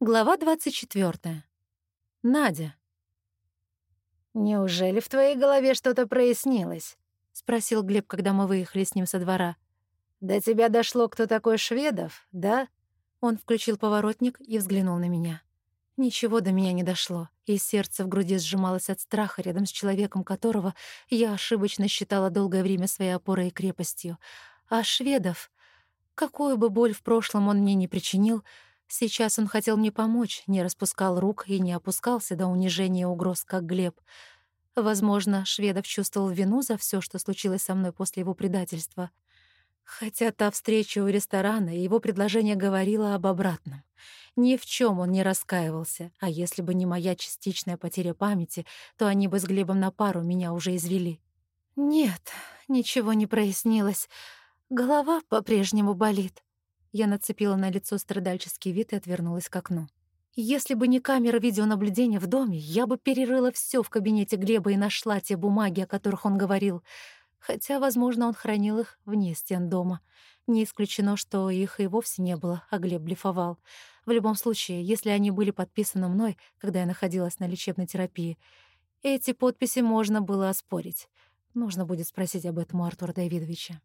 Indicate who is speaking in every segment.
Speaker 1: Глава 24. Надя.
Speaker 2: «Неужели в твоей голове что-то прояснилось?»
Speaker 1: — спросил Глеб, когда мы выехали с ним со двора.
Speaker 2: «До тебя дошло, кто такой Шведов, да?»
Speaker 1: Он включил поворотник и взглянул на меня. Ничего до меня не дошло, и сердце в груди сжималось от страха рядом с человеком, которого я ошибочно считала долгое время своей опорой и крепостью. А Шведов... Какую бы боль в прошлом он мне не причинил — Сейчас он хотел мне помочь, не распускал рук и не опускался до унижения угроз, как Глеб. Возможно, Шведов чувствовал вину за все, что случилось со мной после его предательства. Хотя та встреча у ресторана и его предложение говорило об обратном. Ни в чем он не раскаивался, а если бы не моя частичная потеря памяти, то они бы с Глебом на пару меня уже извели. Нет, ничего не прояснилось. Голова по-прежнему болит. Я нацепила на лицо страдальческий вид и отвернулась к окну. Если бы не камера видеонаблюдения в доме, я бы перерыла все в кабинете Глеба и нашла те бумаги, о которых он говорил. Хотя, возможно, он хранил их вне стен дома. Не исключено, что их и вовсе не было, а Глеб блефовал. В любом случае, если они были подписаны мной, когда я находилась на лечебной терапии, эти подписи можно было оспорить. Нужно будет спросить об этом у Артура Давидовича.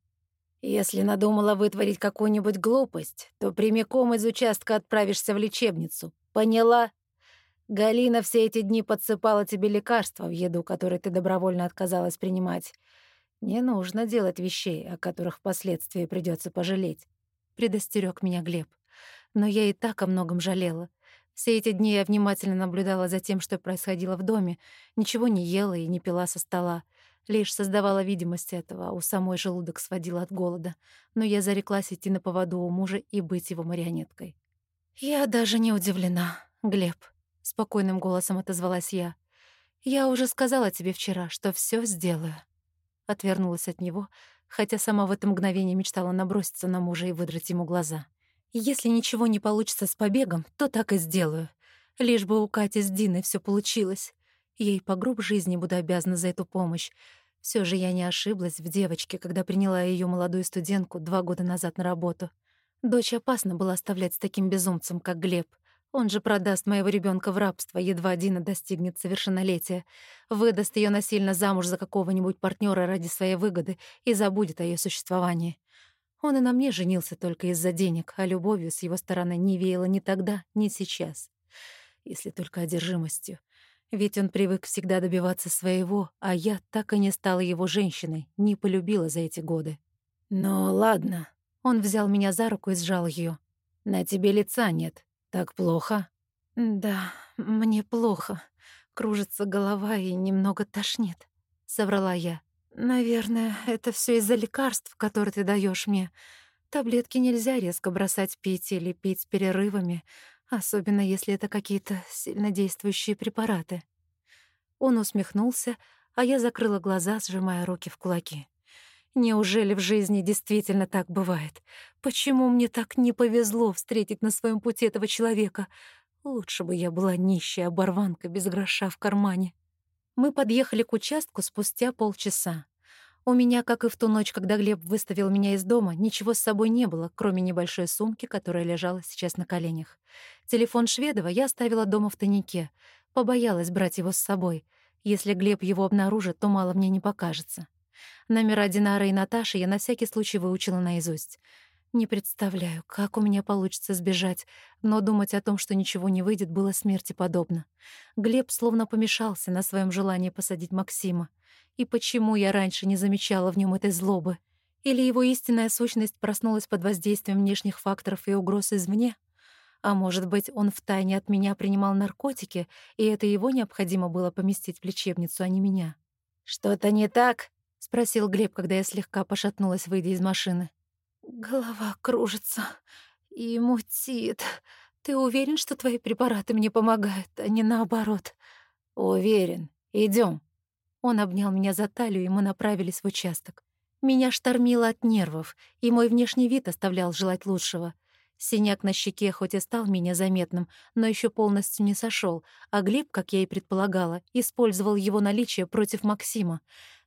Speaker 2: Если надумала вытворить какую-нибудь глупость, то прямиком из участка отправишься в лечебницу. Поняла? Галина все эти дни подсыпала тебе лекарства в еду, которые ты добровольно отказалась принимать. Не нужно делать вещей, о которых впоследствии придется пожалеть.
Speaker 1: Предостерег меня Глеб. Но я и так о многом жалела. Все эти дни я внимательно наблюдала за тем, что происходило в доме, ничего не ела и не пила со стола. Лишь создавала видимость этого, у самой желудок сводила от голода. Но я зареклась идти на поводу у мужа и быть его марионеткой. «Я даже не удивлена, Глеб», — спокойным голосом отозвалась я. «Я уже сказала тебе вчера, что все сделаю». Отвернулась от него, хотя сама в это мгновение мечтала наброситься на мужа и выдрать ему глаза. «Если ничего не получится с побегом, то так и сделаю. Лишь бы у Кати с Диной все получилось. Ей по гроб жизни буду обязана за эту помощь. Все же я не ошиблась в девочке, когда приняла ее молодую студентку два года назад на работу. Дочь опасно было оставлять с таким безумцем, как Глеб. Он же продаст моего ребенка в рабство, едва Дина достигнет совершеннолетия, выдаст ее насильно замуж за какого-нибудь партнера ради своей выгоды и забудет о ее существовании. Он и на мне женился только из-за денег, а любовью с его стороны не веяло ни тогда, ни сейчас. Если только одержимостью. Ведь он привык всегда добиваться своего, а я так и не стала его женщиной, не полюбила за эти годы.
Speaker 2: «Ну, ладно».
Speaker 1: Он взял меня за руку и сжал ее.
Speaker 2: «На тебе лица нет. Так плохо?»
Speaker 1: «Да, мне плохо. Кружится голова и немного тошнит», — соврала я. «Наверное, это все из-за лекарств, которые ты даешь мне. Таблетки нельзя резко бросать пить или пить с перерывами, особенно если это какие-то сильнодействующие препараты. Он усмехнулся, а я закрыла глаза, сжимая руки в кулаки. Неужели в жизни действительно так бывает? Почему мне так не повезло встретить на своем пути этого человека? Лучше бы я была нищая оборванка без гроша в кармане. Мы подъехали к участку спустя полчаса. У меня, как и в ту ночь, когда Глеб выставил меня из дома, ничего с собой не было, кроме небольшой сумки, которая лежала сейчас на коленях. Телефон Шведова я оставила дома в тайнике. Побоялась брать его с собой. Если Глеб его обнаружит, то мало мне не покажется. Номера Динары и Наташи я на всякий случай выучила наизусть. Не представляю, как у меня получится сбежать, но думать о том, что ничего не выйдет, было смерти подобно. Глеб словно помешался на своем желании посадить Максима. И почему я раньше не замечала в нем этой злобы? Или его истинная сущность проснулась под воздействием внешних факторов и угроз извне? А может быть, он втайне от меня принимал наркотики, и это его необходимо было поместить в лечебницу, а не меня?
Speaker 2: «Что-то не так?»
Speaker 1: — спросил Глеб, когда я слегка пошатнулась, выйдя из машины. «Голова кружится и мутит. Ты уверен, что твои препараты мне помогают, а не наоборот?»
Speaker 2: «Уверен. Идем.
Speaker 1: Он обнял меня за талию, и мы направились в участок. Меня штормило от нервов, и мой внешний вид оставлял желать лучшего. Синяк на щеке хоть и стал менее заметным, но еще полностью не сошел, а Глеб, как я и предполагала, использовал его наличие против Максима.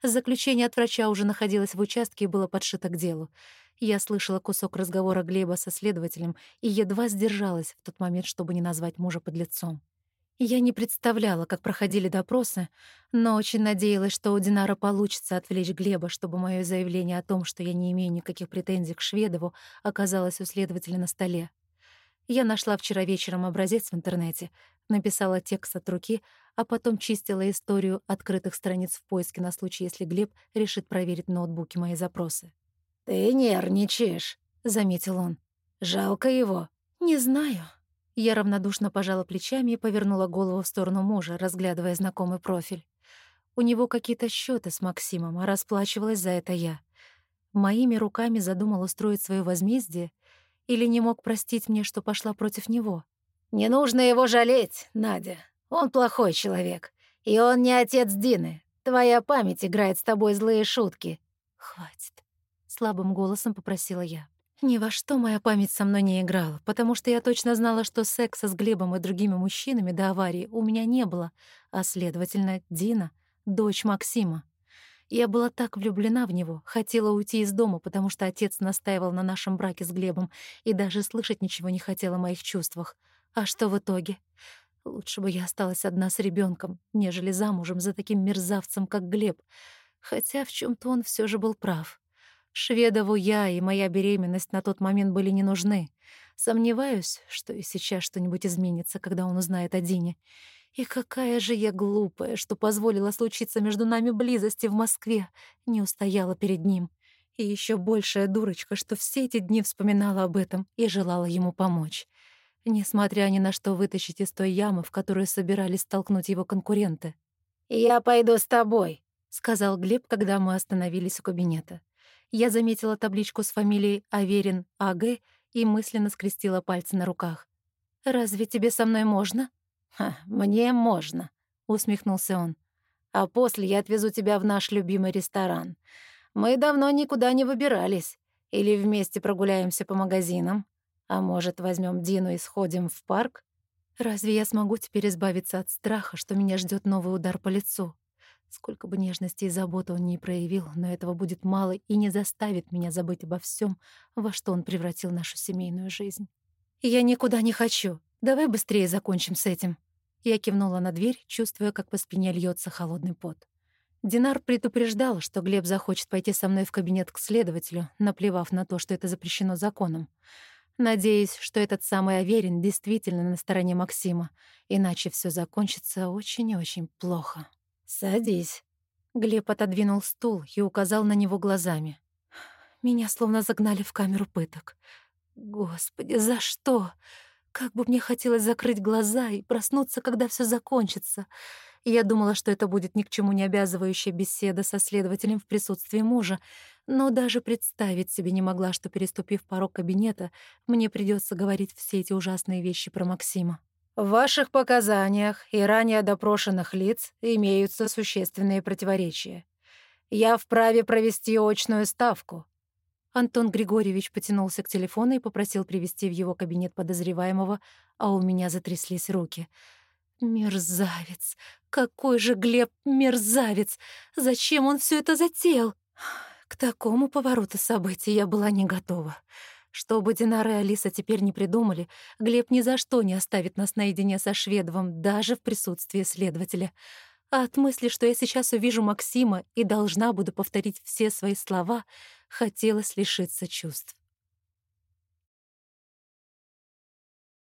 Speaker 1: Заключение от врача уже находилось в участке и было подшито к делу. Я слышала кусок разговора Глеба со следователем и едва сдержалась в тот момент, чтобы не назвать мужа под лицом. Я не представляла, как проходили допросы, но очень надеялась, что у Динара получится отвлечь Глеба, чтобы мое заявление о том, что я не имею никаких претензий к Шведову, оказалось у следователя на столе. Я нашла вчера вечером образец в интернете, написала текст от руки, а потом чистила историю открытых страниц в поиске на случай, если Глеб решит проверить в ноутбуке мои запросы.
Speaker 2: «Ты нервничаешь», — заметил он. «Жалко его».
Speaker 1: «Не знаю», я равнодушно пожала плечами и повернула голову в сторону мужа, разглядывая знакомый профиль. У него какие-то счеты с Максимом, а расплачивалась за это я. Моими руками задумал устроить свое возмездие или не мог простить мне, что пошла против него?
Speaker 2: «Не нужно его жалеть, Надя. Он плохой человек. И он не отец Дины. Твоя память играет с тобой злые шутки».
Speaker 1: «Хватит», — слабым голосом попросила я. Ни во что моя память со мной не играла, потому что я точно знала, что секса с Глебом и другими мужчинами до аварии у меня не было, а, следовательно, Дина — дочь Максима. Я была так влюблена в него, хотела уйти из дома, потому что отец настаивал на нашем браке с Глебом и даже слышать ничего не хотела о моих чувствах. А что в итоге? Лучше бы я осталась одна с ребенком, нежели замужем за таким мерзавцем, как Глеб. Хотя в чем то он все же был прав. Шведову я и моя беременность на тот момент были не нужны. Сомневаюсь, что и сейчас что-нибудь изменится, когда он узнает о Дине. И какая же я глупая, что позволила случиться между нами близости в Москве, не устояла перед ним. И еще большая дурочка, что все эти дни вспоминала об этом и желала ему помочь. Несмотря ни на что вытащить из той ямы, в которую собирались столкнуть его конкуренты.
Speaker 2: «Я пойду с тобой», —
Speaker 1: сказал Глеб, когда мы остановились у кабинета я заметила табличку с фамилией Аверин А.Г. и мысленно скрестила пальцы на руках. «Разве тебе со мной можно?»
Speaker 2: «Ха, мне можно», — усмехнулся он. «А после я отвезу тебя в наш любимый ресторан. Мы давно никуда не выбирались. Или вместе прогуляемся по магазинам. А может, возьмем Дину и сходим в парк?»
Speaker 1: «Разве я смогу теперь избавиться от страха, что меня ждет новый удар по лицу?» Сколько бы нежности и заботы он ни проявил, но этого будет мало и не заставит меня забыть обо всем, во что он превратил нашу семейную жизнь. «Я никуда не хочу. Давай быстрее закончим с этим». Я кивнула на дверь, чувствуя, как по спине льется холодный пот. Динар предупреждал, что Глеб захочет пойти со мной в кабинет к следователю, наплевав на то, что это запрещено законом. Надеюсь, что этот самый Аверин действительно на стороне Максима, иначе все закончится очень и очень плохо.
Speaker 2: «Садись».
Speaker 1: Глеб отодвинул стул и указал на него глазами. Меня словно загнали в камеру пыток. Господи, за что? Как бы мне хотелось закрыть глаза и проснуться, когда все закончится. Я думала, что это будет ни к чему не обязывающая беседа со следователем в присутствии мужа, но даже представить себе не могла, что, переступив порог кабинета, мне придется говорить все эти ужасные вещи про Максима.
Speaker 2: В ваших показаниях и ранее допрошенных лиц имеются существенные противоречия. Я вправе провести очную ставку».
Speaker 1: Антон Григорьевич потянулся к телефону и попросил привести в его кабинет подозреваемого, а у меня затряслись руки. «Мерзавец! Какой же Глеб мерзавец! Зачем он все это затеял?» К такому повороту событий я была не готова. Что бы Динара и Алиса теперь не придумали, Глеб ни за что не оставит нас наедине со Шведовым, даже в присутствии следователя. А от мысли, что я сейчас увижу Максима и должна буду повторить все свои слова, хотелось лишиться чувств.